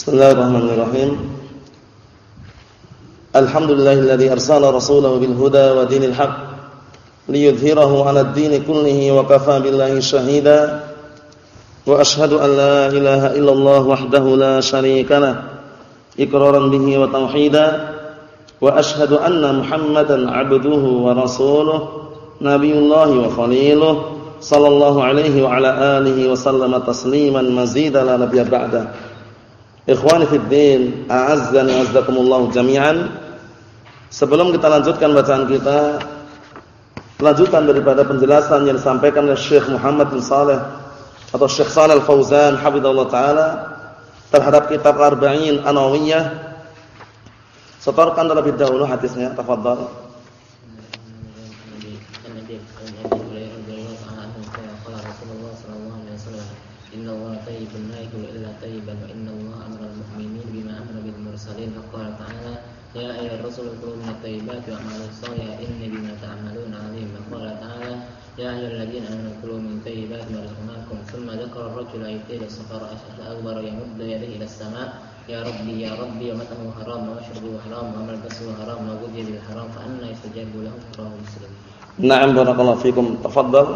Bismillahirrahmanirrahim. Alhamdulillahilladzi arsala rasulahu bil huda wa dinil haq liyudhhirahu 'ala ad-din kullihi wa kafa billahi shahida. Wa ashhadu an la ilaha illallah wahdahu la syarika lah iqraran bihi wa tauhida wa ashhadu anna Muhammadan 'abduhu wa rasuluhu nabiyullahi wa khaliluh sallallahu alaihi wa ala alihi wa sallama tasliman mazida la nabiyya ba'da. Ikhwani fid din, a'azzani azzakumullah jami'an. Sebelum kita lanjutkan bacaan kita, lanjutan daripada penjelasan yang disampaikan oleh Syekh Muhammad bin Saleh atau Syekh Shalal Fauzan hafizallahu taala terhadap kitab Arba'in An-Nawawiyah. Setorkan terlebih dahulu hadisnya, tafadhal. الطيبات واعملوا الصالحة إن بما تعملون عليم. قال تعالى يا أيها الذين آمنوا كلوا من طيبات ما رزقناكم. ثم ذكر الرجل يبتلي الصخر أكبر يمد يديه إلى السماء. يا ربي يا ربي ومتأه حرام ومشربه حرام وملبسه حرام وغذي بالحرام فأنا يستجاب لهم فهو مسلم نعم بارك الله فيكم. تفضل.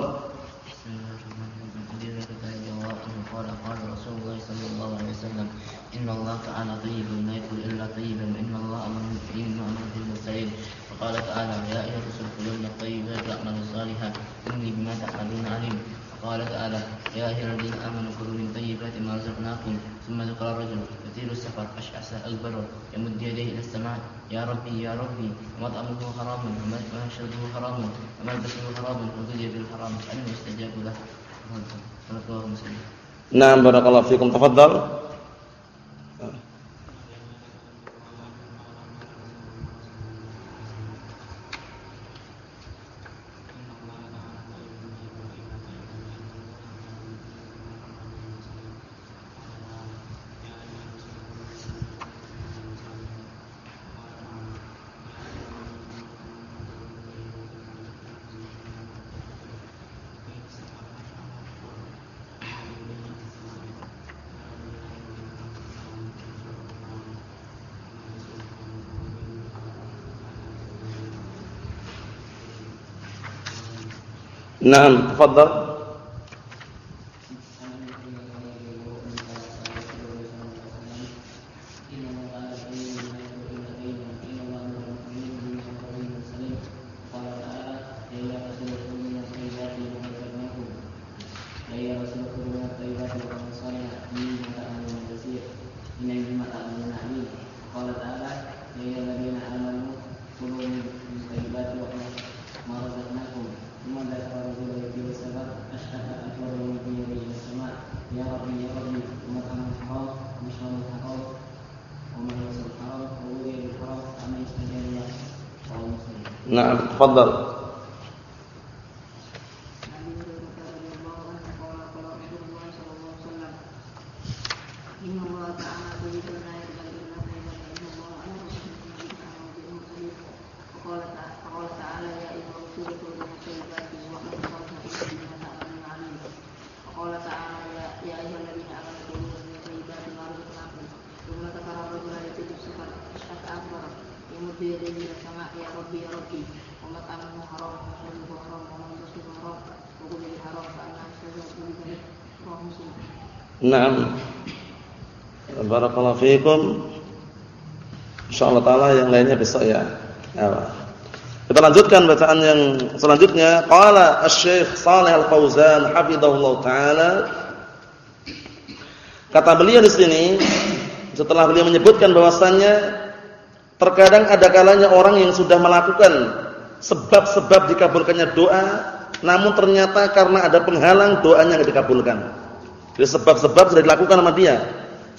حرام ومشربه حرام وملبسه حرام وغذي بالحرام فأنه يستجاب له نعم بارك الله فيكم تفضل نعم. تفضل. yapanlar Naam. Barakallahu fiikum. Insyaallah taala yang lainnya besok ya. ya. Kita lanjutkan bacaan yang selanjutnya. Qala Asy-Syaikh Shalih Al-Fauzan hafizahullah taala Kata beliau di sini setelah beliau menyebutkan bahwasannya terkadang ada kalanya orang yang sudah melakukan sebab-sebab dikabulkannya doa namun ternyata karena ada penghalang doanya tidak dikabulkan. Jadi sebab-sebab sudah dilakukan sama dia.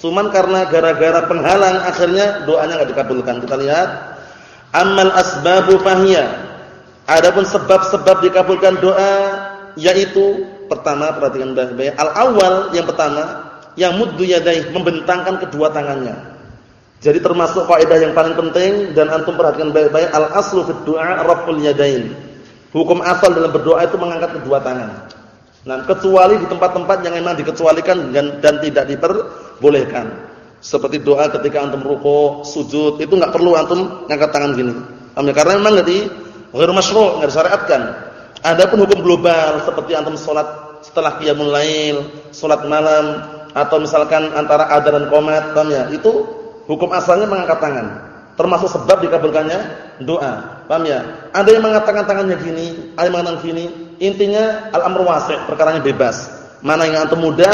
Cuman karena gara-gara penghalang akhirnya doanya enggak dikabulkan. Kita lihat amal asbabu fahiyya. Adapun sebab-sebab dikabulkan doa yaitu pertama perhatikan baik-baik. Al-awwal yang pertama yang muddu yadai membentangkan kedua tangannya. Jadi termasuk kaidah yang paling penting dan antum perhatikan baik-baik al-aslu fid du'a raf'ul yadain. Hukum asal dalam berdoa itu mengangkat kedua tangan. Nah, kecuali di tempat-tempat yang memang dikecualikan dan, dan tidak diperbolehkan. Seperti doa ketika antum ruku, sujud, itu enggak perlu antum ngangkat tangan gini. Ya? Karena memang enggak di ghairu masyru', enggak disyariatkan. Adapun hukum global seperti antum salat setelah qiyamul lail, salat malam atau misalkan antara adzan dan qomat, paham ya? Itu hukum asalnya mengangkat tangan. Termasuk sebab dikabulkannya doa. Paham ya? Ada yang mengatakan tangannya gini, ada yang mengatakan gini. Intinya al-amru wasi', perkaranya bebas. Mana yang antum mudah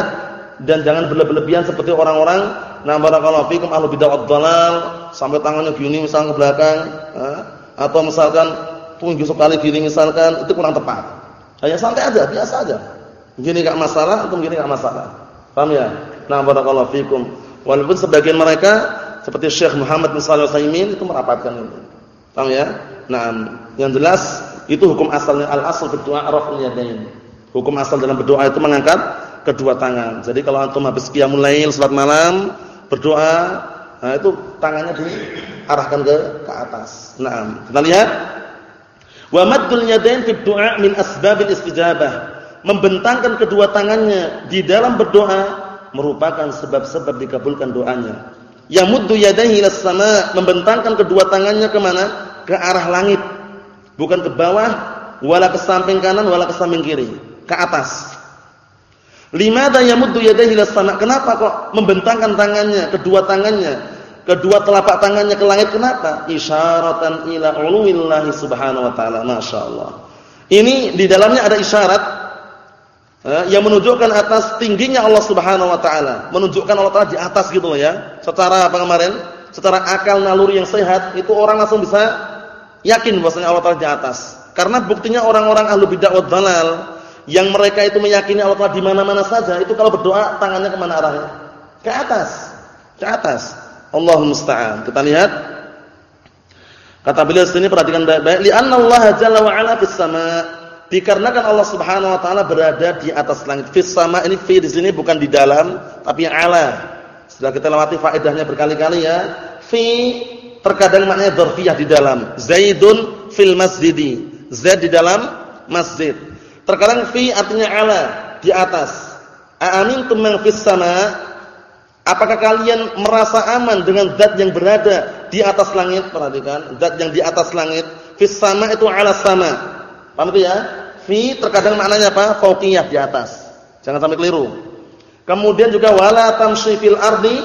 dan jangan berlebihan seperti orang-orang Nah barakallahu fikum ahlu bid'ah wad-dhalal sampai tangannya gini misalnya ke belakang, atau misalkan tunjuk sekali gini misalkan itu kurang tepat. Hanya santai aja, biasa aja. Gini enggak masalah, atau gini enggak masalah. Paham ya? Nah barakallahu fikum. Walaupun sebagian mereka seperti Syekh Muhammad bin Shalih Al-Utsaimin itu merapatkan itu. Paham ya? Nah, yang jelas itu hukum asalnya al-asl berdoa raf'ul yadain. Hukum asal dalam berdoa itu mengangkat kedua tangan. Jadi kalau antum habis qiyamul lail salat malam, berdoa, nah itu tangannya diarahkan ke ke atas. Nah, kita lihat wa maddul yadain fi du'a min asbabil istijabah. Membentangkan kedua tangannya di dalam berdoa merupakan sebab-sebab dikabulkan doanya. Yamuddu yadayhi ilas sama, membentangkan kedua tangannya ke mana? Ke arah langit. Bukan ke bawah, wala ke samping kanan, wala ke samping kiri, ke atas. Limada yamuddu yadayhi ila sama? Kenapa kok membentangkan tangannya, kedua tangannya, kedua telapak tangannya ke langit kenapa? Isyaratan ila uluwillahi subhanahu wa taala. Masyaallah. Ini di dalamnya ada isyarat eh, yang menunjukkan atas tingginya Allah Subhanahu wa taala, menunjukkan Allah taala di atas gitu loh ya. Secara apa kemarin? Secara akal naluri yang sehat, itu orang langsung bisa yakin bahwasanya Allah taala di atas. Karena buktinya orang-orang ahlu bid'ah wad dalal yang mereka itu meyakini Allah Taala di mana-mana saja, itu kalau berdoa tangannya ke mana arahnya? Ke atas. Ke atas. Allahumma musta'an. Kita lihat. Kata beliau sini perhatikan baik-baik, li'anna Allah jalla wa ala fis. Dikarenakan Allah Subhanahu wa taala berada di atas langit. Fis sama ini fi di sini bukan di dalam, tapi ala. Sudah kita lewati faedahnya berkali-kali ya. Fi terkadang maknanya dzarfiyah di dalam. Zaidun fil masjidi. Zaid di dalam masjid. Terkadang fi artinya ala, di atas. Aamintum man fis sama? Apakah kalian merasa aman dengan zat yang berada di atas langit? Perhatikan, zat yang di atas langit. Fis sama itu ala sama. Paham itu ya? Fi terkadang maknanya apa? Fauqiyah di atas. Jangan sampai keliru. Kemudian juga wala tamshi fil ardi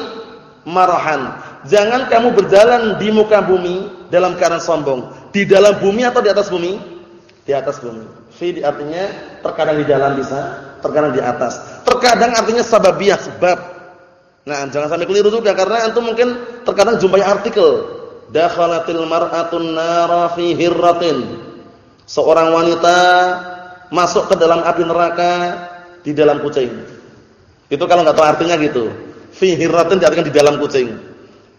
marahan. Jangan kamu berjalan di muka bumi dalam keadaan sombong. Di dalam bumi atau di atas bumi? Di atas bumi. Fi artinya terkadang di dalam bisa, terkadang di atas. Terkadang artinya sababiyah sebab. Nah, jangan sampai keliru juga karena antum mungkin terkadang jumpai artikel dakhalatil mar'atun nara fi hirratin. Seorang wanita masuk ke dalam api neraka di dalam kucing. Itu kalau enggak tahu artinya gitu. Fi hirratin diartikan di dalam kucing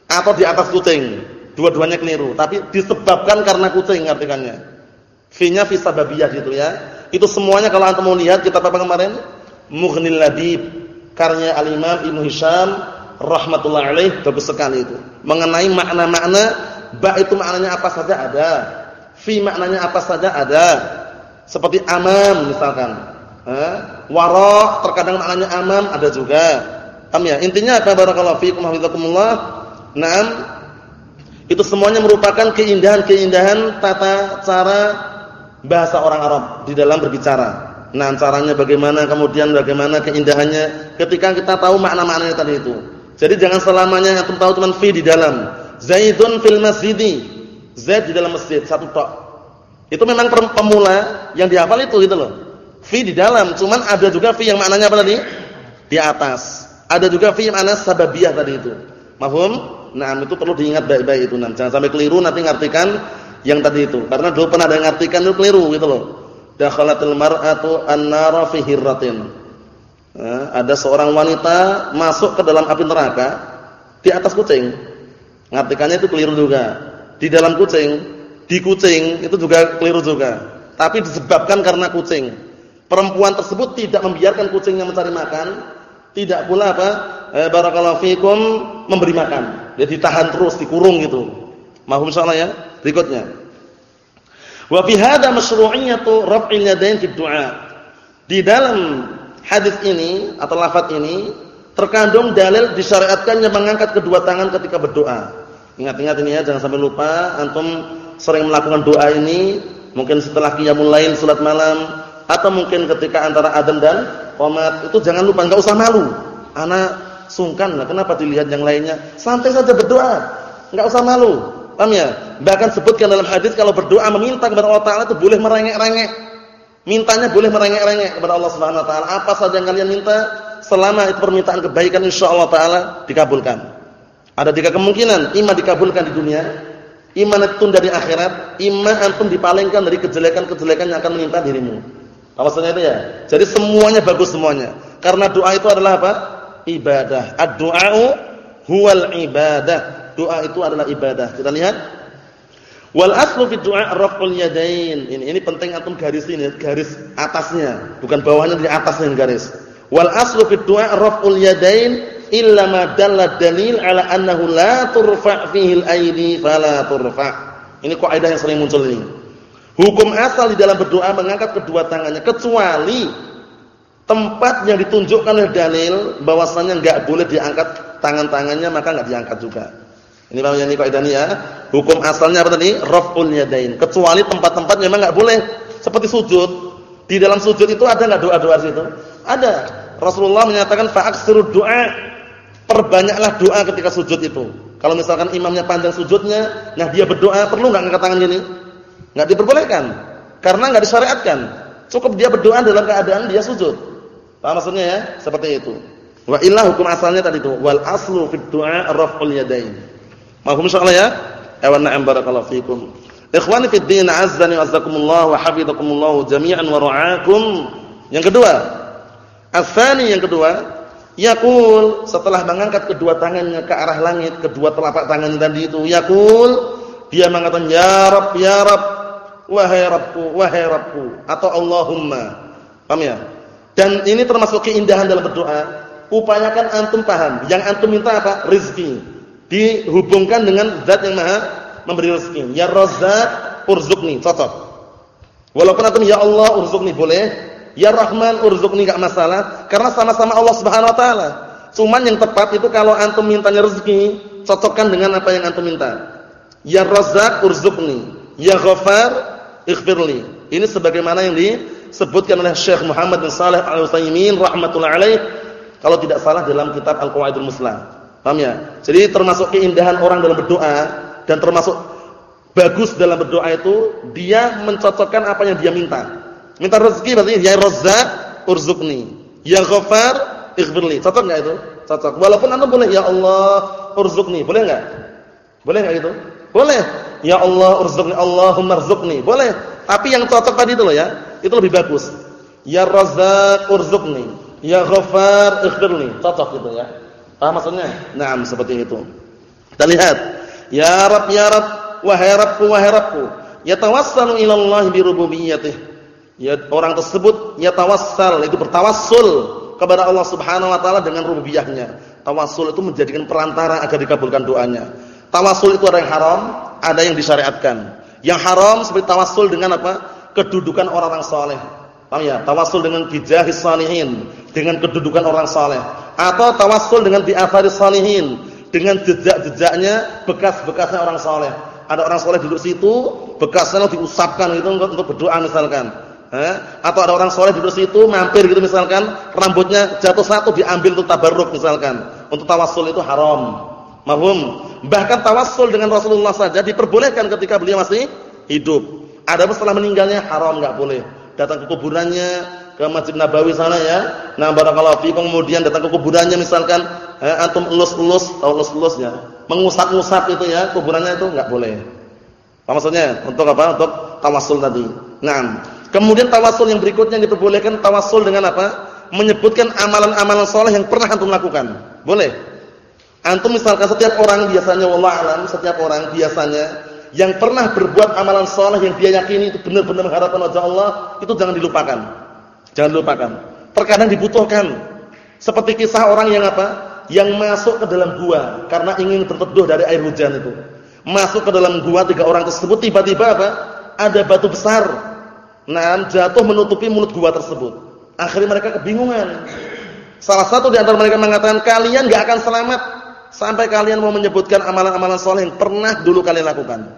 atau di atas kucing. Dua-duanya keliru, tapi disebabkan karena kucing artikannya. Fi-nya fi sababiyah gitu ya. Itu semuanya kalau antum mau lihat kitab apa kemarin? Mughnil Labib karya Al-Imam Ibnu Hisham rahimatullah alaih bagus sekali itu. Mengenai makna-makna ba itu maknanya apa saja ada. Fi maknanya apa saja ada. Seperti amam misalkan. Eh? Wara terkadang maknanya amam ada juga. Paham ya? Intinya apa barakallahu fiikum hafizakumullah. Naam. Itu semuanya merupakan keindahan-keindahan tata cara bahasa orang Arab di dalam berbicara. Nah, caranya bagaimana, kemudian bagaimana keindahannya ketika kita tahu makna-maknanya tadi itu. Jadi jangan selamanya antum tahu cuma fi di dalam. Zaidun fil masjidi. Zaid di dalam masjid satu tok. Itu memang pemula yang dihafal itu gitu loh. Fi di dalam, cuman ada juga fi yang maknanya apa tadi? Di atas. Ada juga fi yang makna sababiyah tadi itu. Mahum? Nah, itu perlu diingat baik-baik itu. Nah, jangan sampai keliru nanti ngartikan yang tadi itu. Karena dulu pernah ada yang ngartikan itu keliru gitu loh. Dakhalatil mar'atu an-nara fi hirratin. Nah, ada seorang wanita masuk ke dalam api neraka di atas kucing. Ngartikannya itu keliru juga. Di dalam kucing, di kucing itu juga keliru juga. Tapi disebabkan karena kucing. Perempuan tersebut tidak membiarkan kucingnya mencari makan, tidak pula apa? Eh, barakallahu fikum memberi makan. Dia ditahan terus, dikurung gitu. Mahum insyaallah ya. Berikutnya. Wa fi hadza masyru'iyyatu raf'il yadain fi du'a. Di dalam hadis ini atau lafaz ini terkandung dalil disyariatkannya mengangkat kedua tangan ketika berdoa. Ingat-ingat ini ya, jangan sampai lupa antum sering melakukan doa ini mungkin setelah qiyamul lain salat malam atau mungkin ketika antara adzan dan qomat itu jangan lupa enggak usah malu. Anak sungkan lah kenapa dilihat yang lainnya? Santai saja berdoa. Enggak usah malu. Paham ya? Bahkan sebutkan dalam hadis kalau berdoa meminta kepada Allah taala itu boleh merengek-rengek. Mintanya boleh merengek-rengek kepada Allah Subhanahu wa taala. Apa saja yang kalian minta selama itu permintaan kebaikan insyaallah taala dikabulkan. Ada tiga kemungkinan, iman dikabulkan di dunia, iman ditunda di akhirat, iman antum dipalingkan dari kejelekan-kejelekan yang akan menimpa dirimu. Apa maksudnya itu ya? Jadi semuanya bagus semuanya. Karena doa itu adalah apa? Ibadah. Ad-du'a'u huwal ibadah. Doa itu adalah ibadah. Kita lihat. Wal aslu fi du'a raf'ul yadain. Ini ini penting antum garis ini, garis atasnya, bukan bawahnya di atasnya garis. Wal aslu fi du'a raf'ul yadain illa ma dalla dalil ala annahu la turfa' fihi al-aidi fala turfa'. Ini kaidah yang sering muncul ini. Hukum asal di dalam berdoa mengangkat kedua tangannya kecuali tempat yang ditunjukkan oleh dalil bahwasanya enggak boleh diangkat tangan-tangannya maka enggak diangkat juga. Ini namanya ini kaidah ini ya. Hukum asalnya apa tadi? Raf'ul yadain. Kecuali tempat-tempat memang enggak boleh seperti sujud. Di dalam sujud itu ada enggak doa-doa situ? Ada. Rasulullah menyatakan fa'aksiru du'a Perbanyaklah doa ketika sujud itu. Kalau misalkan imamnya panjang sujudnya, nah dia berdoa perlu enggak angkat tangan gini? Enggak diperbolehkan. Karena enggak disyariatkan. Cukup dia berdoa dalam keadaan dia sujud. Paham maksudnya ya? Seperti itu. Wa illa hukum asalnya tadi itu wal aslu fid du'a raf'ul yadain. Mahum insyaallah ya? Awan na'am barakallahu fikum. Ikhwani fid din azzani wa azzakumullah wa hafizakumullah jami'an wa ra'akum. Yang kedua, asani yang kedua, Yakul setelah mengangkat kedua tangannya ke arah langit, kedua telapak tangannya tadi itu, yakul dia mengatakan ya Rabb ya Rabb wahai Rabbku wahai Rabbku atau Allahumma. Paham ya? Dan ini termasuk keindahan dalam berdoa. Upayakan antum paham, yang antum minta apa? Rizki. Dihubungkan dengan zat yang Maha memberi rezeki. Ya Razzaq urzuqni, cocok. Walaupun antum ya Allah urzuqni boleh, Ya Rahman urzuqni enggak masalah karena sama-sama Allah Subhanahu wa taala. Cuman yang tepat itu kalau antum mintanya rezeki, cocokkan dengan apa yang antum minta. Ya Razzaq urzuqni, ya Ghaffar ighfirli. Ini sebagaimana yang disebutkan oleh Syekh Muhammad bin Shalih Al-Utsaimin rahimatullah alaih kalau tidak salah dalam kitab Al-Qawaidul Muslah. Paham ya? Jadi termasuk keindahan orang dalam berdoa dan termasuk bagus dalam berdoa itu dia mencocokkan apa yang dia minta. Minta rezeki berarti ya Razzaq urzuqni. Ya Ghaffar ighfirli. Cocok enggak itu? Cocok. Walaupun Anda boleh ya Allah urzuqni, boleh enggak? Boleh enggak itu? Boleh. Ya Allah urzuqni, Allahumma rzuqni. Boleh. Tapi yang cocok tadi itu loh ya. Itu lebih bagus. Ya Razzaq urzuqni. Ya Ghaffar ighfirli. Cocok itu ya. Paham maksudnya? Naam, seperti itu. Kita lihat. Ya Rabb ya Rabb, wahai Rabbku wahai Rabbku. Yatawassalu ila Allah bi ya orang tersebut ya tawassal itu bertawassul kepada Allah Subhanahu wa taala dengan rububiyahnya. Tawassul itu menjadikan perantara agar dikabulkan doanya. Tawassul itu ada yang haram, ada yang disyariatkan. Yang haram seperti tawassul dengan apa? kedudukan orang-orang saleh. Paham ya? Tawassul dengan bijahis salihin, dengan kedudukan orang saleh. Atau tawassul dengan bi'atharis salihin, dengan jejak-jejaknya, bekas-bekasnya orang saleh. Ada orang saleh duduk situ, bekasnya diusapkan gitu untuk berdoa misalkan eh? atau ada orang soleh duduk situ mampir gitu misalkan rambutnya jatuh satu diambil untuk tabarruk misalkan untuk tawassul itu haram mahum. Bahkan tawassul dengan Rasulullah saja diperbolehkan ketika beliau masih hidup. Ada setelah meninggalnya haram nggak boleh. Datang ke kuburannya ke Masjid Nabawi sana ya. Nah barakallahu fiikum kemudian datang ke kuburannya misalkan eh, antum elus-elus tahu elus-elusnya mengusap-ngusap itu ya kuburannya itu nggak boleh. Apa maksudnya? Untuk apa? Untuk tawassul tadi. Nah Kemudian tawasul yang berikutnya yang diperbolehkan tawasul dengan apa? Menyebutkan amalan-amalan soleh yang pernah antum lakukan. Boleh. Antum misalkan setiap orang biasanya wallah alam, setiap orang biasanya yang pernah berbuat amalan soleh yang dia yakini itu benar-benar mengharapkan wajah Allah, itu jangan dilupakan. Jangan dilupakan. Terkadang dibutuhkan. Seperti kisah orang yang apa? Yang masuk ke dalam gua karena ingin berteduh dari air hujan itu. Masuk ke dalam gua tiga orang tersebut tiba-tiba apa? Ada batu besar Nah, jatuh menutupi mulut gua tersebut. Akhirnya mereka kebingungan. Salah satu di antara mereka mengatakan kalian enggak akan selamat sampai kalian mau menyebutkan amalan-amalan soleh yang pernah dulu kalian lakukan.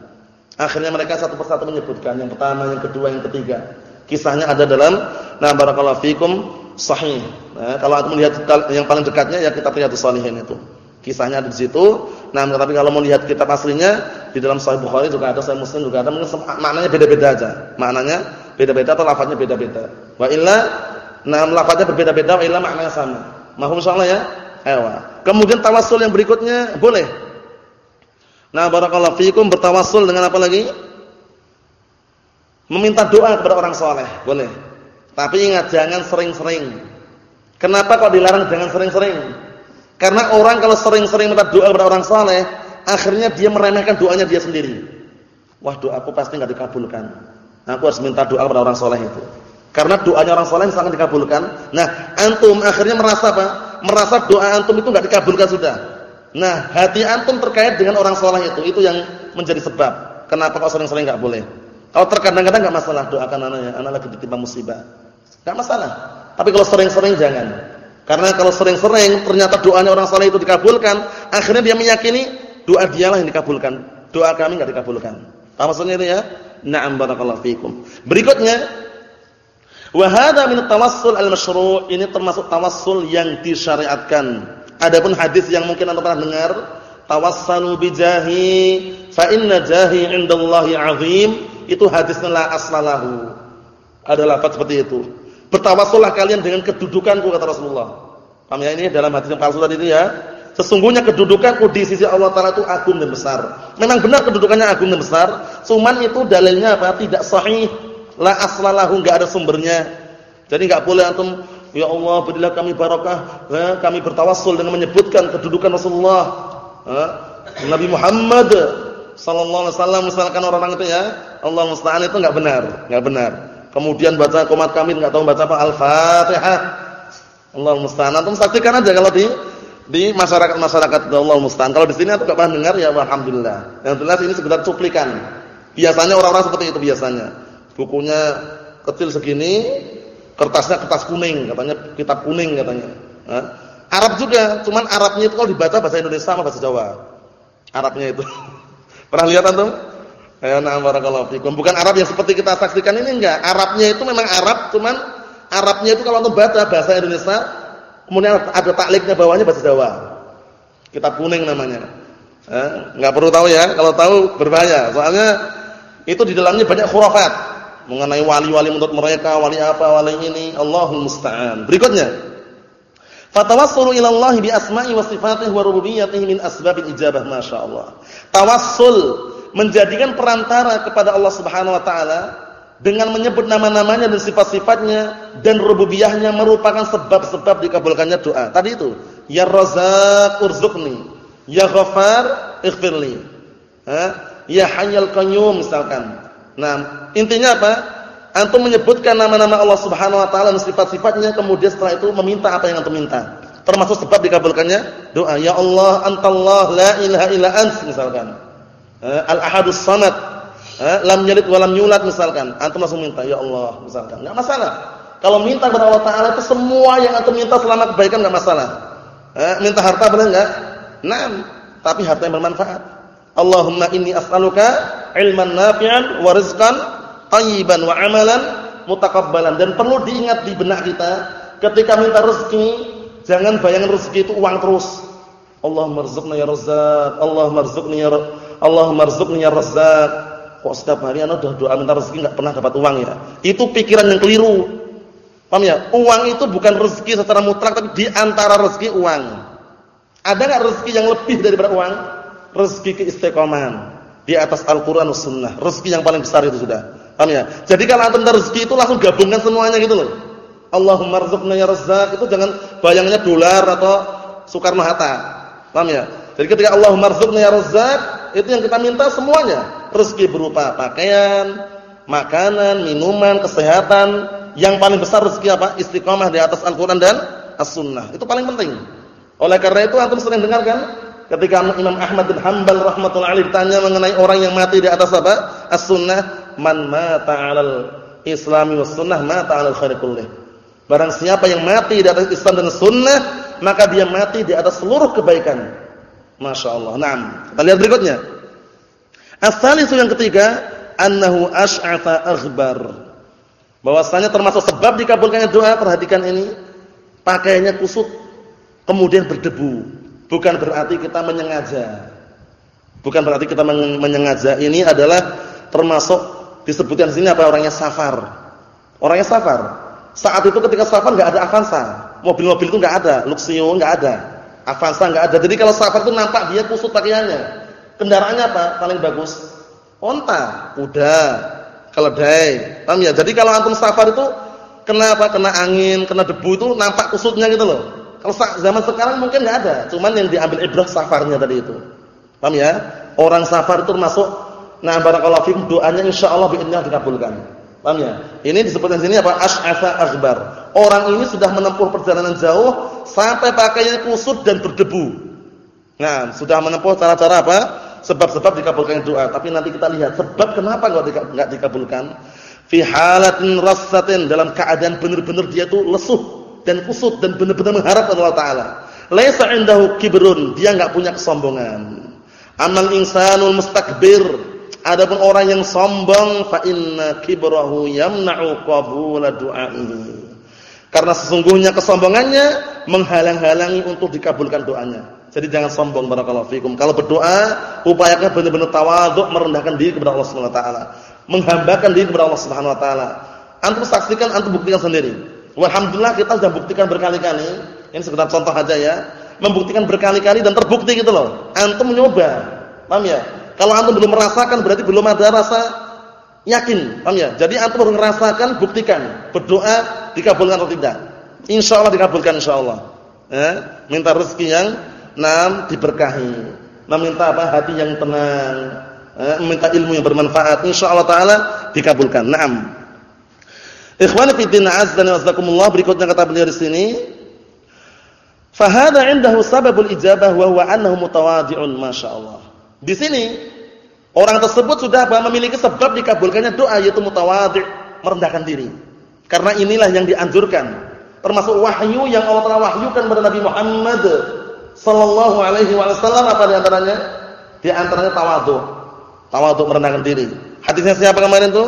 Akhirnya mereka satu persatu menyebutkan yang pertama, yang kedua, yang ketiga. Kisahnya ada dalam Nah barakallahu fikum sahih. Nah, kalau antum melihat yang paling dekatnya ya kitab Riyadhus Shalihin itu. Kisahnya ada di situ. Nah, tapi kalau mau lihat kitab aslinya di dalam Sahih Bukhari juga ada, Sahih Muslim juga ada, mungkin maknanya beda-beda aja. Maknanya beda-beda atau lafadznya beda-beda. Wa illa nah lafadznya berbeda-beda wa illa maknanya sama. Mahum insyaallah ya? Ewa. Kemudian tawassul yang berikutnya boleh. Nah, barakallahu fikum bertawassul dengan apa lagi? Meminta doa kepada orang soleh, boleh. Tapi ingat jangan sering-sering. Kenapa kok dilarang jangan sering-sering? Karena orang kalau sering-sering minta doa kepada orang saleh, akhirnya dia meremehkan doanya dia sendiri. Wah, doaku pasti enggak dikabulkan. Aku harus minta doa kepada orang saleh itu. Karena doanya orang saleh sangat dikabulkan. Nah, antum akhirnya merasa apa? Merasa doa antum itu enggak dikabulkan sudah. Nah, hati antum terkait dengan orang saleh itu, itu yang menjadi sebab. Kenapa kok sering-sering enggak boleh? Kalau terkadang-kadang enggak masalah doakan anaknya, anak lagi ditimpa musibah. Enggak masalah. Tapi kalau sering-sering jangan. Karena kalau sering-sering ternyata doanya orang saleh itu dikabulkan, akhirnya dia meyakini doa dialah yang dikabulkan. Doa kami enggak dikabulkan. Paham maksudnya itu ya? Na'am barakallahu fikum. Berikutnya wa hadha min tawassul al-masyru' ini termasuk tawassul yang disyariatkan. Adapun hadis yang mungkin Anda pernah dengar, tawassalu bi jahi fa inna jahi 'indallahi 'azim, itu hadisnya la aslalahu. Ada lafaz seperti itu. Bertawassullah kalian dengan kedudukanku kata Rasulullah. Paham ya ini dalam hadis yang palsu tadi itu ya. Sesungguhnya kedudukanku di sisi Allah Taala itu agung dan besar. Memang benar kedudukannya agung dan besar, cuman itu dalilnya apa? Tidak sahih. La aslalahu enggak ada sumbernya. Jadi enggak boleh antum ya Allah berilah kami barakah, ya, kami bertawassul dengan menyebutkan kedudukan Rasulullah. Ya, Nabi Muhammad sallallahu alaihi wasallam misalkan orang-orang itu ya, Allah musta'an itu enggak benar, enggak benar. Kemudian baca komat kami enggak tahu baca apa Al-Fatihah. Allah musta'an. Antum saksikan aja kalau di di masyarakat-masyarakat Allah musta'an. Kalau di sini atau enggak pernah dengar ya alhamdulillah. Yang jelas ini sekedar cuplikan. Biasanya orang-orang seperti itu biasanya. Bukunya kecil segini, kertasnya kertas kuning katanya, kitab kuning katanya. Nah, Arab juga, cuman Arabnya itu kalau dibaca bahasa Indonesia sama bahasa Jawa. Arabnya itu. Pernah lihat antum? Ya na'am barakallahu fikum. Bukan Arab yang seperti kita saksikan ini enggak. Arabnya itu memang Arab, cuman Arabnya itu kalau untuk baca bahasa Indonesia, kemudian ada takliknya bawahnya bahasa Jawa. Kitab kuning namanya. Eh, enggak perlu tahu ya, kalau tahu berbahaya. Soalnya itu di dalamnya banyak khurafat mengenai wali-wali menurut mereka, wali apa, wali ini, Allahul musta'an. Berikutnya, Fatawassulu ila Allah bi asma'i wa sifatihi wa rububiyyatihi min asbabil ijabah masyaallah. Tawassul menjadikan perantara kepada Allah Subhanahu wa taala dengan menyebut nama-namanya dan sifat-sifatnya dan rububiyahnya merupakan sebab-sebab dikabulkannya doa. Tadi itu, ya Razzaq urzuqni, ya Ghaffar ighfirli. Ya Hayyul Qayyum misalkan. Nah, intinya apa? Antum menyebutkan nama-nama Allah Subhanahu wa taala dan sifat-sifatnya kemudian setelah itu meminta apa yang antum minta. Termasuk sebab dikabulkannya doa. Ya Allah, Antallah la ilaha illa ants misalkan eh, al-ahadus samad, eh, lam yalid wa lam yulad misalkan, antum langsung minta ya Allah misalkan, enggak masalah. Kalau minta kepada Allah Taala itu semua yang antum minta selama kebaikan enggak masalah. Eh, minta harta boleh enggak? Naam, tapi harta yang bermanfaat. Allahumma inni as'aluka ilman nafi'an wa rizqan thayyiban wa amalan mutakabbalan dan perlu diingat di benak kita ketika minta rezeki jangan bayangkan rezeki itu uang terus. Allahumma rizqna ya Razzaq, Allahumma rizqni ya Allahumma rzuqni ya Razzaq. Kok setiap hari ana udah doa minta rezeki enggak pernah dapat uang ya? Itu pikiran yang keliru. Paham ya? Uang itu bukan rezeki secara mutlak tapi di antara rezeki uang. Ada enggak rezeki yang lebih daripada uang? Rezeki keistiqomahan di atas Al-Qur'an dan Sunnah. Rezeki yang paling besar itu sudah. Paham ya? Jadi kalau antum rezeki itu langsung gabungkan semuanya gitu loh. Allahumma rzuqna ya Razzaq itu jangan bayangnya dolar atau Soekarno Hatta. Paham ya? Jadi ketika Allahumma rzuqna ya Razzaq itu yang kita minta semuanya. Rezeki berupa pakaian, makanan, minuman, kesehatan. Yang paling besar rezeki apa? Istiqomah di atas Al-Qur'an dan As-Sunnah. Itu paling penting. Oleh karena itu antum sering dengar kan ketika Imam Ahmad bin Hanbal rahmatullahi alaihi ditanya mengenai orang yang mati di atas apa? As-Sunnah, man mata 'alal Islami was sunnah mata 'alal khairi kullih. Barang siapa yang mati di atas Islam dan sunnah, maka dia mati di atas seluruh kebaikan. Masya Allah. Nah, kita lihat berikutnya. As-salisu yang ketiga, annahu ash'atha aghbar. Bahwasanya termasuk sebab dikabulkannya doa, perhatikan ini, pakaiannya kusut, kemudian berdebu. Bukan berarti kita menyengaja. Bukan berarti kita menyengaja. Ini adalah termasuk disebutkan di sini apa orangnya safar. Orangnya safar. Saat itu ketika safar enggak ada Avanza. Mobil-mobil itu enggak ada, Luxio enggak ada. Avanza enggak ada. Jadi kalau safar itu nampak dia kusut pakaiannya. Kendaraannya apa? Paling bagus. Onta, kuda, keledai. Paham ya? Jadi kalau antum safar itu kena apa? Kena angin, kena debu itu nampak kusutnya gitu loh. Kalau zaman sekarang mungkin enggak ada, cuman yang diambil ibrah safarnya tadi itu. Paham ya? Orang safar itu termasuk nah barakallahu fikum doanya insyaallah biidznillah dikabulkan. Paham ya? Ini disebutkan sini apa? Asy'atha akhbar. Orang ini sudah menempuh perjalanan jauh sampai pakainya kusut dan berdebu. Nah, sudah menempuh cara-cara apa? sebab-sebab dikabulkan doa. Tapi nanti kita lihat sebab kenapa enggak dikabulkan. Fi halatin rassatin dalam keadaan benar-benar dia itu lesuh dan kusut dan benar-benar mengharap Allah taala. Laisa indahu kibrun, dia enggak punya kesombongan. Amal insanul mustakbir, adapun orang yang sombong fa inna kibrahu yamna'u qabula du'a'ihi. Karena sesungguhnya kesombongannya menghalang-halangi untuk dikabulkan doanya. Jadi jangan sombong barakallahu fikum. Kalau berdoa, upayakan benar-benar tawaduk, merendahkan diri kepada Allah Subhanahu wa taala. Menghambakan diri kepada Allah Subhanahu wa taala. Antum saksikan, antum buktikan sendiri. Alhamdulillah kita sudah buktikan berkali-kali. Ini sekedar contoh aja ya. Membuktikan berkali-kali dan terbukti gitu loh. Antum mencoba. Paham ya? Kalau antum belum merasakan berarti belum ada rasa yakin. Paham ya? Jadi antum harus merasakan, buktikan. Berdoa dikabulkan atau tidak. Insyaallah dikabulkan insyaallah. Eh, minta rezeki yang Nam diberkahi. Meminta apa? Hati yang tenang. Eh, meminta ilmu yang bermanfaat. Insyaallah taala dikabulkan. Naam. Ikhwani fi din azza wa berikutnya kata beliau di sini. Fahada indahu sababul ijabah wa huwa annahu mutawadhi'un masyaallah. Di sini orang tersebut sudah memiliki sebab dikabulkannya doa yaitu mutawadhi', merendahkan diri. Karena inilah yang dianjurkan. Termasuk wahyu yang Allah telah wahyukan kepada Nabi Muhammad sallallahu alaihi wasallam apa di antaranya? Di antaranya tawadhu. Tawadhu merendahkan diri. Hadisnya siapa kemarin itu?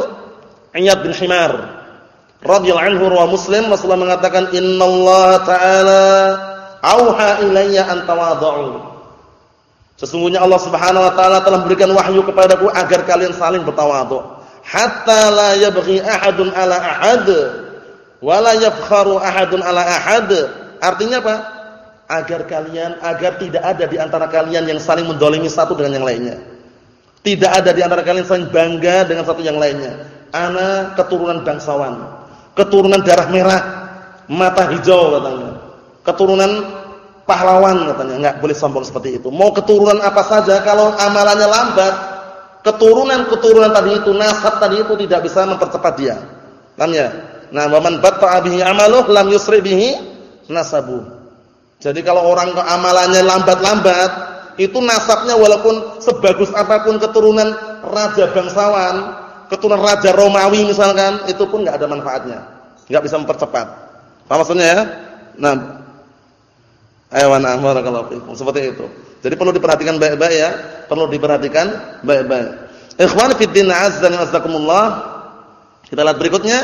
Iyad bin Himar radhiyallahu anhu rawi Muslim Rasulullah mengatakan innallaha ta'ala auha ilayya an tawadhu. Sesungguhnya Allah Subhanahu wa taala telah memberikan wahyu kepadaku agar kalian saling bertawadhu. Hatta la yabghi ahadun ala ahad wa la yafkharu ahadun ala ahad. Artinya apa? agar kalian agar tidak ada di antara kalian yang saling mendolimi satu dengan yang lainnya. Tidak ada di antara kalian saling bangga dengan satu yang lainnya. Ana keturunan bangsawan, keturunan darah merah, mata hijau katanya. Keturunan pahlawan katanya, enggak boleh sombong seperti itu. Mau keturunan apa saja kalau amalannya lambat, keturunan-keturunan tadi itu, nasab tadi itu tidak bisa mempercepat dia. Paham ya? Nah, wa man batta'a bihi amaluh lam yusri bihi nasabuh. Jadi kalau orang amalannya lambat-lambat, itu nasabnya walaupun sebagus apa pun keturunan raja bangsawan, keturunan raja Romawi misalkan, itu pun nggak ada manfaatnya. nggak bisa mempercepat. Apa maksudnya ya? Nah, awan kalau Seperti itu. Jadi perlu diperhatikan baik-baik ya, perlu diperhatikan baik-baik. Ikhwan fi din azza wa jazakumullah. Kita lihat berikutnya,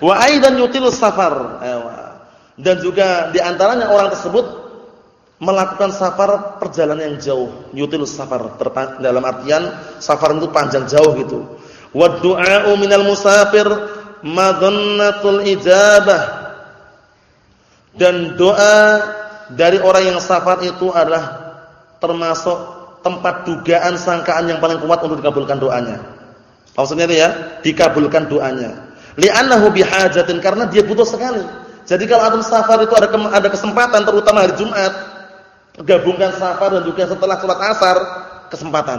wa aidan yutilus safar. Dan juga di antaranya orang tersebut melakukan safar perjalanan yang jauh, yutilus safar dalam artian safar itu panjang jauh gitu. Wa du'a'u minal musafir madhannatul ijabah. Dan doa dari orang yang safar itu adalah termasuk tempat dugaan sangkaan yang paling kuat untuk dikabulkan doanya. Maksudnya itu ya, dikabulkan doanya. Li'annahu bihajatin karena dia butuh sekali. Jadi kalau antum safar itu ada ada kesempatan terutama hari Jumat, gabungkan safar dan juga setelah sholat asar kesempatan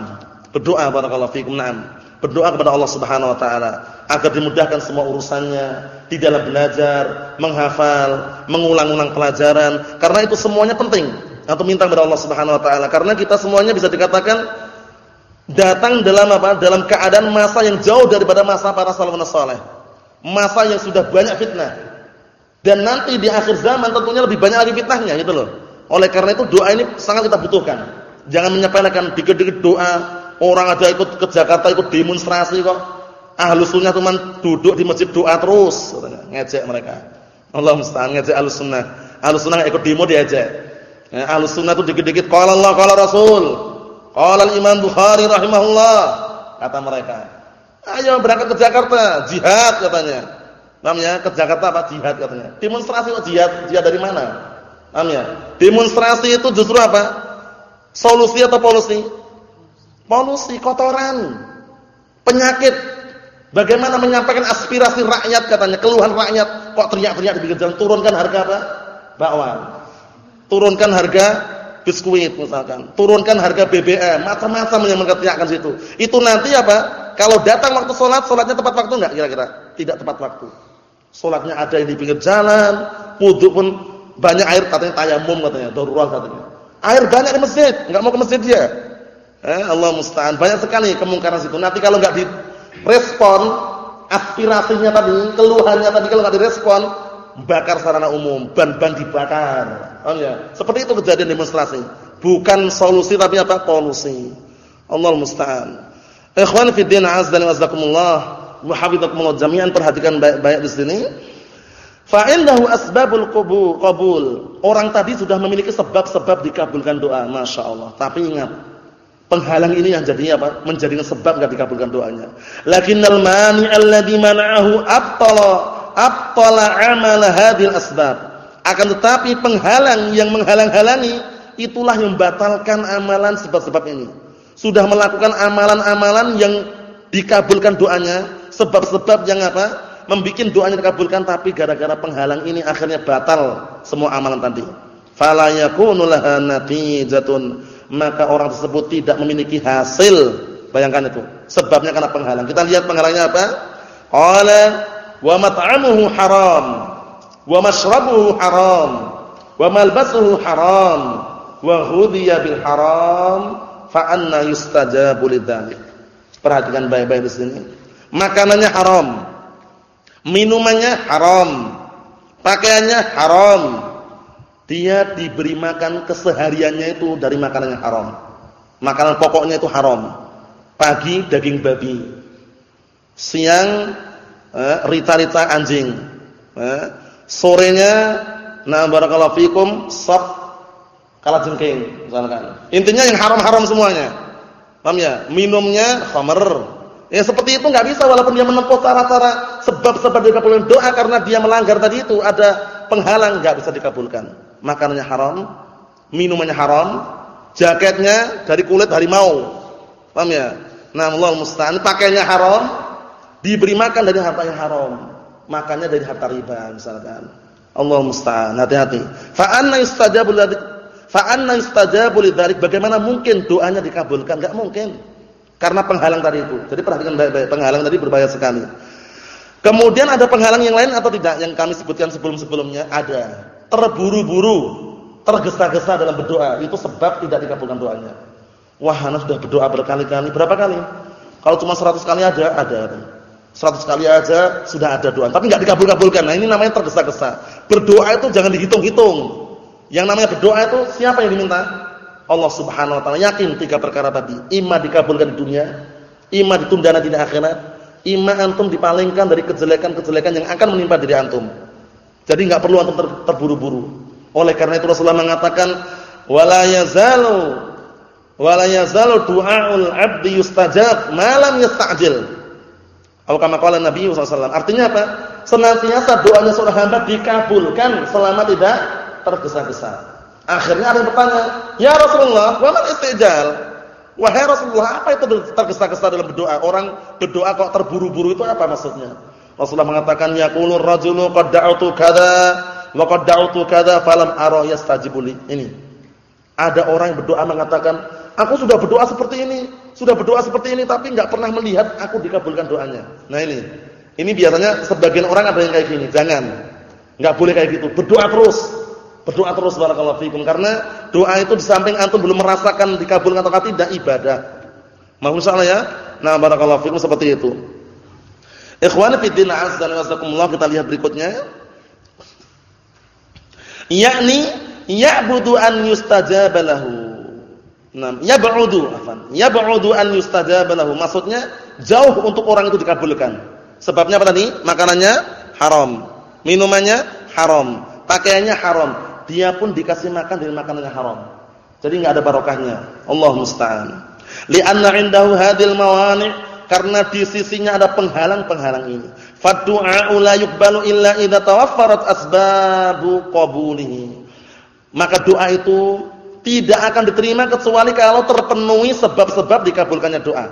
berdoa barakallahu fikum na'am berdoa kepada Allah Subhanahu wa taala agar dimudahkan semua urusannya di dalam belajar, menghafal, mengulang-ulang pelajaran karena itu semuanya penting. Atau minta kepada Allah Subhanahu wa taala karena kita semuanya bisa dikatakan datang dalam apa? Dalam keadaan masa yang jauh daripada masa para salafun saleh. Masa yang sudah banyak fitnah. Dan nanti di akhir zaman tentunya lebih banyak lagi fitnahnya gitu loh. Oleh karena itu doa ini sangat kita butuhkan. Jangan menyepelekan dikit-dikit doa. Orang ada ikut ke Jakarta ikut demonstrasi kok. Ahlus sunnah cuma duduk di masjid doa terus katanya. Ngejek mereka. Allah musta'an ngejek ahlus sunnah. Ahlus sunnah ikut demo diajak. Ya, ahlus sunnah itu dikit-dikit qala Allah qala Rasul. Qala Imam Bukhari rahimahullah kata mereka. Ayo berangkat ke Jakarta, jihad katanya. Namanya ke Jakarta apa jihad katanya. Demonstrasi kok jihad? Jihad dari mana? Namanya. Demonstrasi itu justru apa? Solusi atau polusi? Polusi, kotoran, penyakit. Bagaimana menyampaikan aspirasi rakyat katanya, keluhan rakyat. Kok teriak-teriak di pinggir jalan, turunkan harga apa? Bakwan. Turunkan harga biskuit misalkan. Turunkan harga BBM, macam-macam yang mengertiakan situ. Itu nanti apa? Kalau datang waktu sholat, sholatnya tepat waktu enggak kira-kira? Tidak tepat waktu. Sholatnya ada yang di pinggir jalan, wudhu pun banyak air katanya tayamum katanya, darurat katanya. Air banyak di masjid, enggak mau ke masjid dia. Eh, Allah musta'an. Banyak sekali kemungkaran situ. Nanti kalau enggak direspon aspirasinya tadi, keluhannya tadi kalau enggak direspon, bakar sarana umum, ban-ban dibakar. Paham ya? Seperti itu kejadian demonstrasi. Bukan solusi tapi apa? Polusi. Allah musta'an. Ikhwan fi din azza wa jazakumullah wa hafizakumullah jami'an perhatikan baik-baik di sini. Fa indahu asbabul qabul. Orang tadi sudah memiliki sebab-sebab dikabulkan doa, Masya Allah. Tapi ingat, penghalang ini yang jadinya apa? Menjadikan sebab enggak dikabulkan doanya. Lakinnal mani alladhi mana'ahu abtala abtala amal hadhil asbab. Akan tetapi penghalang yang menghalang-halangi itulah yang membatalkan amalan sebab-sebab ini. Sudah melakukan amalan-amalan yang dikabulkan doanya, sebab-sebab yang apa? Membikin doanya dikabulkan tapi gara-gara penghalang ini akhirnya batal semua amalan tadi. Fala yakunu laha natijatun. Maka orang tersebut tidak memiliki hasil. Bayangkan itu. Sebabnya karena penghalang. Kita lihat penghalangnya apa? Qala wa mat'amuhu haram wa mashrabuhu haram wa malbasuhu haram wa hudiya bil haram fa anna yustajabu lidzalik. Perhatikan baik-baik di sini makanannya haram, minumannya haram, pakaiannya haram. Dia diberi makan kesehariannya itu dari makanan yang haram. Makanan pokoknya itu haram. Pagi daging babi. Siang eh, rita-rita anjing. Eh, sorenya nah barakallahu fikum sop kalajengking misalkan. Intinya yang haram-haram semuanya. Paham ya? Minumnya khamr, Ya seperti itu nggak bisa walaupun dia menempuh cara-cara sebab-sebab dikabulkan doa karena dia melanggar tadi itu ada penghalang nggak bisa dikabulkan. Makanannya haram, minumannya haram, jaketnya dari kulit harimau. Paham ya? Nah, Allah musta'an pakainya haram, diberi makan dari harta yang haram. Makannya dari harta riba misalkan. Allah musta'an. Hati-hati. Fa anna yustajabu lidzalik fa anna yustajabu lidzalik bagaimana mungkin doanya dikabulkan? Enggak mungkin. Karena penghalang tadi itu. Jadi perhatikan baik-baik, penghalang tadi berbahaya sekali. Kemudian ada penghalang yang lain atau tidak yang kami sebutkan sebelum-sebelumnya? Ada. Terburu-buru, tergesa-gesa dalam berdoa, itu sebab tidak dikabulkan doanya. Wah, ana sudah berdoa berkali-kali. Berapa kali? Kalau cuma 100 kali ada, ada. 100 kali aja sudah ada doa, tapi enggak dikabul-kabulkan. Nah, ini namanya tergesa-gesa. Berdoa itu jangan dihitung-hitung. Yang namanya berdoa itu siapa yang diminta? Allah Subhanahu wa taala yakin tiga perkara tadi, imma dikabulkan di dunia, imma ditunda nanti di akhirat, imma antum dipalingkan dari kejelekan-kejelekan yang akan menimpa diri antum. Jadi enggak perlu antum ter terburu-buru. Oleh karena itu Rasulullah mengatakan wala yazalu wala yazalu du'aul 'abdi yustajab ma lam yasta'jil. Atau kama qala Nabi sallallahu Artinya apa? Senantiasa doanya seorang hamba dikabulkan selama tidak tergesa-gesa. Akhirnya ada yang bertanya, "Ya Rasulullah, wa istijal?" Wahai Rasulullah, apa itu tergesa-gesa dalam berdoa? Orang berdoa kok terburu-buru itu apa maksudnya? Rasulullah mengatakan, "Yaqulu rajulu qad da'utu kadza wa qad da'utu kadza falam ara yastajibu li." Ini. Ada orang yang berdoa mengatakan, "Aku sudah berdoa seperti ini, sudah berdoa seperti ini tapi enggak pernah melihat aku dikabulkan doanya." Nah ini. Ini biasanya sebagian orang ada yang kayak gini. Jangan. Enggak boleh kayak gitu. Berdoa terus. Berdoa terus barakallahu fikum karena doa itu di samping antum belum merasakan dikabulkan atau tidak ibadah. Mohon insyaallah ya. Nah, barakallahu fikum seperti itu. Ikhwani fi din azza wa jazakumullah kita lihat berikutnya. yakni ya'budu an yustajaba lahu. Nah, yab'udu afan. Yab'udu an yustajaba lahu. Maksudnya jauh untuk orang itu dikabulkan. Sebabnya apa tadi? Makanannya haram, minumannya haram, pakaiannya haram. Dia pun dikasih makan dari makanannya haram. Jadi enggak ada barokahnya. Allah musta'an. Li'anna 'indahu hadil mawani' karena di sisinya ada penghalang-penghalang ini. Faddu'a la yuqbalu illa idza tawaffarat asbabu qabulihi. Maka doa itu tidak akan diterima kecuali kalau terpenuhi sebab-sebab dikabulkannya doa.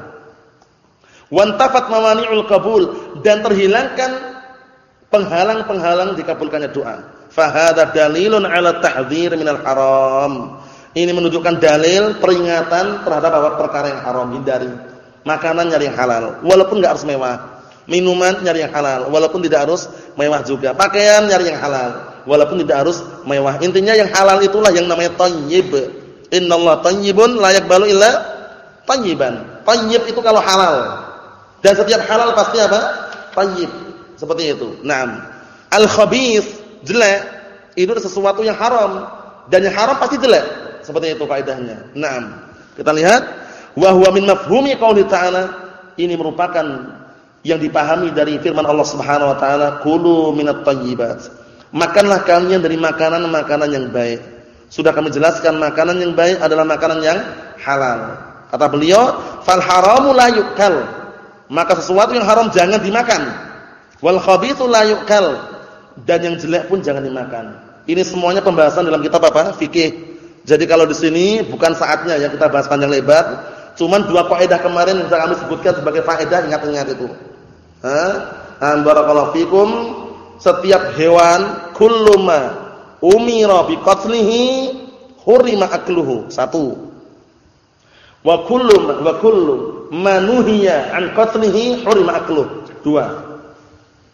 Wantafat mawani'ul qabul dan terhilangkan penghalang-penghalang dikabulkannya doa. Fahada dalilun 'ala tahdhir minal haram. Ini menunjukkan dalil peringatan terhadap apa perkara yang haram hindari makanan nyari yang halal, walaupun enggak harus mewah. Minuman nyari yang halal, walaupun tidak harus mewah juga. Pakaian nyari yang halal, walaupun tidak harus mewah. Intinya yang halal itulah yang namanya thayyib. Innallaha thayyibun la yaqbalu illa thayyiban. Thayyib itu kalau halal. Dan setiap halal pasti apa? Thayyib. Seperti itu. Naam. Al-khabith jelek itu sesuatu yang haram dan yang haram pasti jelek. Seperti itu kaidahnya. Naam. Kita lihat wa huwa min mafhumi qouli ta'ala. Ini merupakan yang dipahami dari firman Allah Subhanahu wa taala kulu minat thayyibat makanlah kalian dari makanan-makanan yang baik. Sudah kami jelaskan makanan yang baik adalah makanan yang halal. Kata beliau fal haramu la maka sesuatu yang haram jangan dimakan. Wal khabithu la yukal. Dan yang jelek pun jangan dimakan. Ini semuanya pembahasan dalam kitab apa? Fikih. Jadi kalau di sini bukan saatnya ya kita bahas panjang lebar Cuman dua kaidah kemarin yang kami sebutkan sebagai faedah ingat-ingat itu. Ha? Barakallahu fikum setiap hewan kulluma umira bi qatlihi hurima akluhu. Satu. Wa kullu wa kullu manuhiya an qatlihi hurima akluhu. Dua.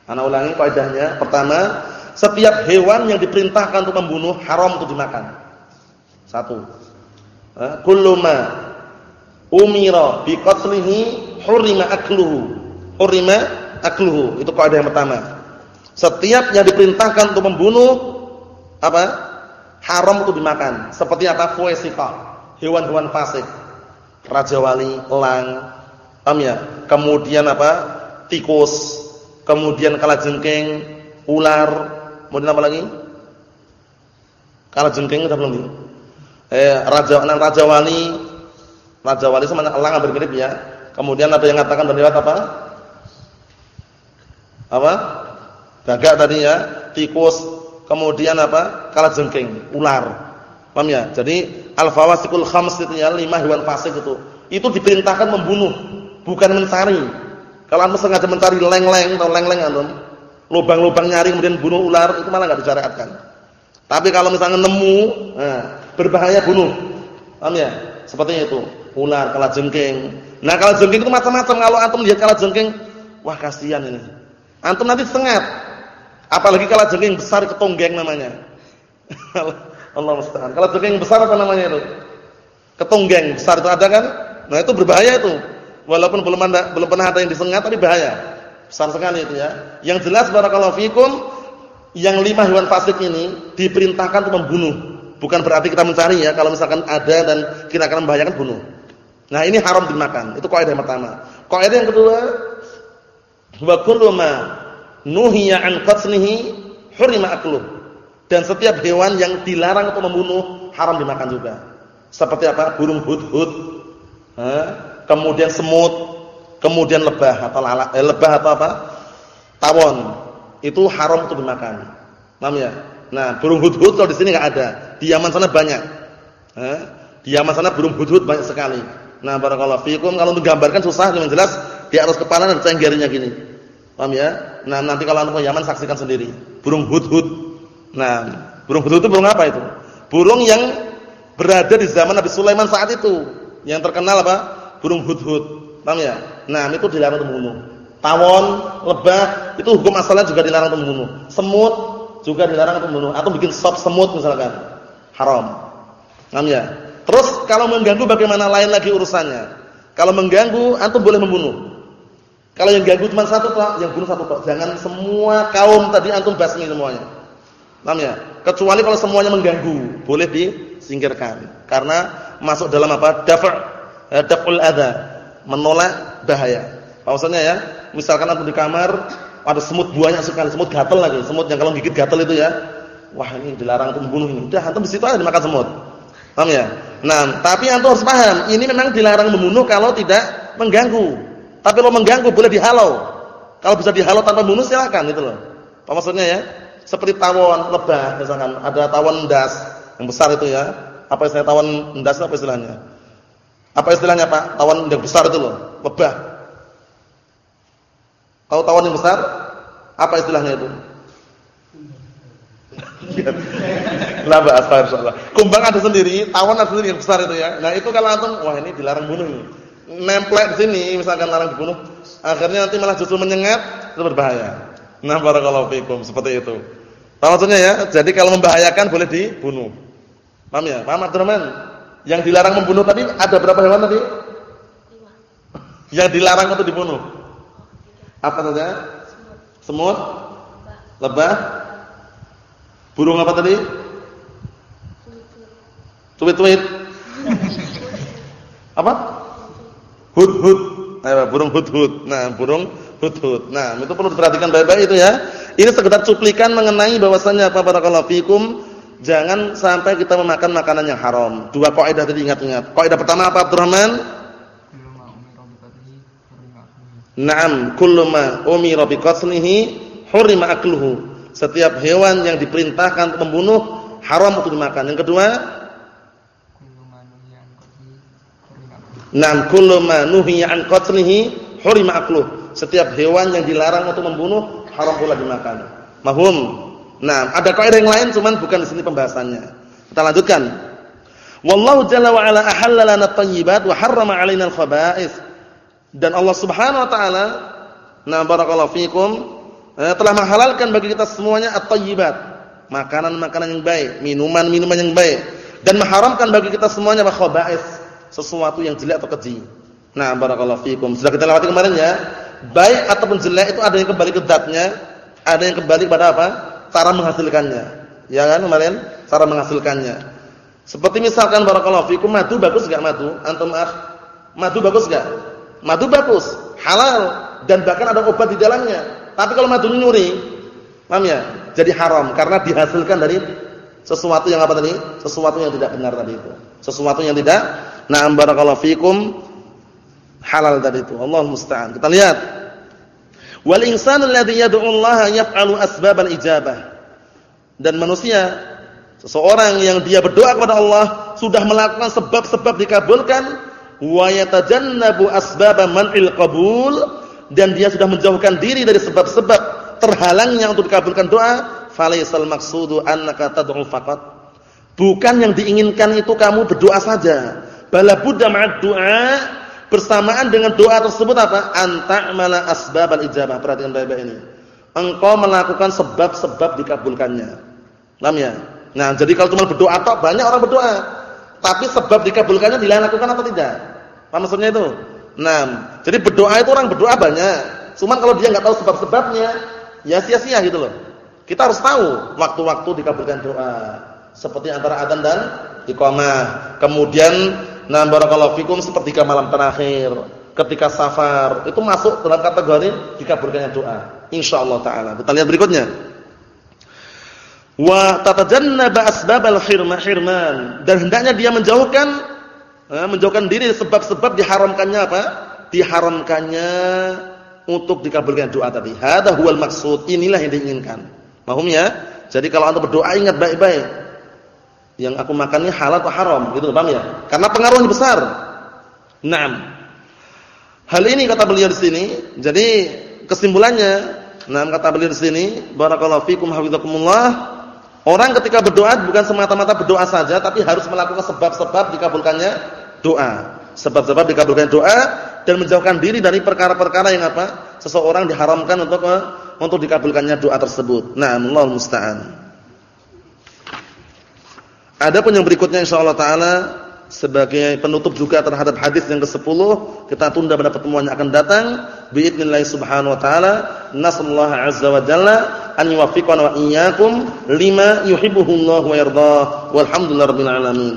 Ana ulangi kaidahnya. Pertama, setiap hewan yang diperintahkan untuk membunuh haram untuk dimakan. Satu. Kullu ma umira bi qatlihi hurima akluhu. Hurima akluhu. Itu kaidah yang pertama. Setiap yang diperintahkan untuk membunuh apa? Haram untuk dimakan. Seperti apa? Fuesika, hewan-hewan fasik. Raja wali, elang, paham ya? Kemudian apa? Tikus, kemudian kalajengking, ular, kemudian apa lagi? Kalajengking udah belum? Eh, raja enam raja wali, Raja wali sama elang hampir mirip ya. Kemudian ada yang mengatakan berlewat apa? Apa? Gagak tadi ya, tikus, kemudian apa? Kalajengking, ular. Paham ya? Jadi al-fawasikul khams itu ya, lima hewan fasik itu. Itu diperintahkan membunuh, bukan mencari. Kalau antum sengaja mencari leng-leng atau leng-leng antum, lubang-lubang nyari kemudian bunuh ular itu malah enggak disyariatkan. Tapi kalau misalnya nemu, nah, berbahaya bunuh. Paham ya? Seperti itu ular, kalajengking. Nah, kalajengking itu macam-macam. Kalau antum lihat kalajengking, wah kasihan ini. Antum nanti sengat. Apalagi kalajengking besar ketonggeng namanya. Allah musta'an. Kalajengking besar apa namanya itu? Ketonggeng besar itu ada kan? Nah, itu berbahaya itu. Walaupun belum ada belum pernah ada yang disengat tapi bahaya. Besar sekali itu ya. Yang jelas barakallahu fikum yang lima hewan fasik ini diperintahkan untuk membunuh. Bukan berarti kita mencari ya, kalau misalkan ada dan akan membahayakan bunuh. Nah, ini haram dimakan. Itu kaidah yang pertama. Kaidah yang kedua, wa kullu nuhiya an qatlihi hurima akluh. Dan setiap hewan yang dilarang untuk membunuh haram dimakan juga. Seperti apa? Burung hudhud, kemudian semut, kemudian lebah atau lala, eh, lebah atau apa? Tawon. Itu haram untuk dimakan. Paham ya? Nah, burung hudhud kalau di sini enggak ada. Di Yaman sana banyak. Di Yaman sana burung hudhud banyak sekali. Nah, barakallahu fikum kalau untuk gambarkan susah cuma jelas di atas kepala ada cenggernya gini. Paham ya? Nah, nanti kalau antum Yaman saksikan sendiri. Burung hudhud. Nah, burung hudhud itu burung apa itu? Burung yang berada di zaman Nabi Sulaiman saat itu. Yang terkenal apa? Burung hudhud. Paham ya? Nah, itu dilarang untuk membunuh. Tawon, lebah, itu hukum asalnya juga dilarang untuk membunuh. Semut juga dilarang untuk membunuh. Atau bikin sop semut misalkan. Haram. Paham ya? Kalau mengganggu bagaimana lain lagi urusannya? Kalau mengganggu antum boleh membunuh. Kalau yang ganggu cuma satu tok, yang bunuh satu tok. Jangan semua kaum tadi antum basmi semuanya. Paham ya? Kecuali kalau semuanya mengganggu, boleh disingkirkan. Karena masuk dalam apa? Dafa' eh, daf'ul adza, menolak bahaya. Maksudnya ya, misalkan aku di kamar ada semut banyak sekali, semut gatel lagi, semut yang kalau gigit gatel itu ya. Wah, ini dilarang untuk membunuh ini. Udah antum di situ aja dimakan semut. Paham ya? Nah, tapi antum harus paham, ini memang dilarang membunuh kalau tidak mengganggu. Tapi kalau mengganggu boleh dihalau. Kalau bisa dihalau tanpa membunuh silakan gitu loh. Apa maksudnya ya? Seperti tawon lebah misalkan, ada tawon das yang besar itu ya. Apa istilahnya tawon das apa istilahnya? Apa istilahnya Pak? Tawon yang besar itu loh, lebah. Kalau tawon yang besar, apa istilahnya itu? Laba astagfirullah. Kumbang ada sendiri, tawon ada sendiri yang besar itu ya. Nah, itu kalau antum wah ini dilarang bunuh ini. Nemplek di sini misalkan larang dibunuh, akhirnya nanti malah justru menyengat, itu berbahaya. Nah, barakallahu fikum, seperti itu. Maksudnya ya? Jadi kalau membahayakan boleh dibunuh. Paham ya? Paham Abdurrahman? Yang dilarang membunuh tadi ada berapa hewan tadi? Yang dilarang untuk dibunuh. Apa saja? Semut? Lebah? Burung apa tadi? Tuit-tuit. Apa? Hud-hud. Nah, burung hud-hud. Nah, burung hudhud. Nah, itu perlu diperhatikan baik-baik itu ya. Ini sekedar cuplikan mengenai bahwasannya apa barakallahu fikum, jangan sampai kita memakan makanan yang haram. Dua kaidah tadi ingat-ingat. Kaidah pertama apa Abdurrahman? Naam, kullu ma umira bi qatlihi hurima akluhu. Setiap hewan yang diperintahkan untuk membunuh haram untuk dimakan. Yang kedua, Naam kullu ma nuhiya an qatlihi hurima akluhu setiap hewan yang dilarang untuk membunuh haram pula dimakan. Mahum. Nah, ada kaidah yang lain cuman bukan di sini pembahasannya. Kita lanjutkan. Wallahu jalla wa ala ahalla lana thayyibat wa harrama 'alaina al-khaba'ith. Dan Allah Subhanahu wa taala na barakallahu fikum eh, telah menghalalkan bagi kita semuanya at-thayyibat. Makanan-makanan yang baik, minuman-minuman yang baik dan mengharamkan bagi kita semuanya khaba'ith, sesuatu yang jelek atau keji. Nah, barakallahu fikum. Sudah kita lewati kemarin ya baik ataupun jelek itu ada yang kembali ke zatnya, ada yang kembali kepada apa? Cara menghasilkannya. Ya kan kemarin? Cara menghasilkannya. Seperti misalkan barakallahu fikum madu bagus enggak madu? Antum ah, madu bagus enggak? Madu bagus, halal dan bahkan ada obat di dalamnya. Tapi kalau madu nyuri, paham ya? Jadi haram karena dihasilkan dari sesuatu yang apa tadi? Sesuatu yang tidak benar tadi itu. Sesuatu yang tidak na'am barakallahu fikum halal tadi itu. Allah musta'an. Kita lihat. Wal insanu alladhi yad'u Allah yaf'alu asbabal ijabah. Dan manusia seseorang yang dia berdoa kepada Allah sudah melakukan sebab-sebab dikabulkan wa yatajannabu asbab man'il qabul dan dia sudah menjauhkan diri dari sebab-sebab terhalangnya untuk dikabulkan doa falaisal maqsudu annaka tad'u faqat bukan yang diinginkan itu kamu berdoa saja bala budda ma'ad du'a bersamaan dengan doa tersebut apa? Anta'mala asbabal ijabah. Perhatikan baik-baik ini. Engkau melakukan sebab-sebab dikabulkannya. Paham ya? Nah, jadi kalau cuma berdoa tok banyak orang berdoa. Tapi sebab dikabulkannya dilakukan atau tidak? Apa maksudnya itu? Nah, jadi berdoa itu orang berdoa banyak. Cuman kalau dia nggak tahu sebab-sebabnya, ya sia-sia gitu loh. Kita harus tahu waktu-waktu dikabulkan doa. Seperti antara adzan dan iqamah. Kemudian Nah, barakallahu fikum sepertiga malam terakhir, ketika safar, itu masuk dalam kategori dikabulkannya doa. Insyaallah taala. Kita lihat berikutnya. Wa tatajannaba asbabal khirma hirman dan hendaknya dia menjauhkan menjauhkan diri sebab-sebab diharamkannya apa? Diharamkannya untuk dikabulkan doa tadi. Hadza huwal maksud. Inilah yang diinginkan. Paham ya? Jadi kalau Anda berdoa ingat baik-baik yang aku makan ini halal atau haram gitu paham ya karena pengaruhnya besar Naam hal ini kata beliau di sini jadi kesimpulannya Naam kata beliau di sini barakallahu fikum hafizakumullah orang ketika berdoa bukan semata-mata berdoa saja tapi harus melakukan sebab-sebab dikabulkannya doa. Sebab-sebab dikabulkannya doa dan menjauhkan diri dari perkara-perkara yang apa? Seseorang diharamkan untuk untuk dikabulkannya doa tersebut. Nah Allah musta'an. Adapun yang berikutnya insyaallah taala sebagai penutup juga terhadap hadis yang ke-10 kita tunda pada pertemuan yang akan datang biidznillah subhanahu wa taala nasallahu azza wa jalla an yuwaffiqana wa iyyakum lima yuhibbuhullahu wa yardah. Walhamdulillahirabbil alamin.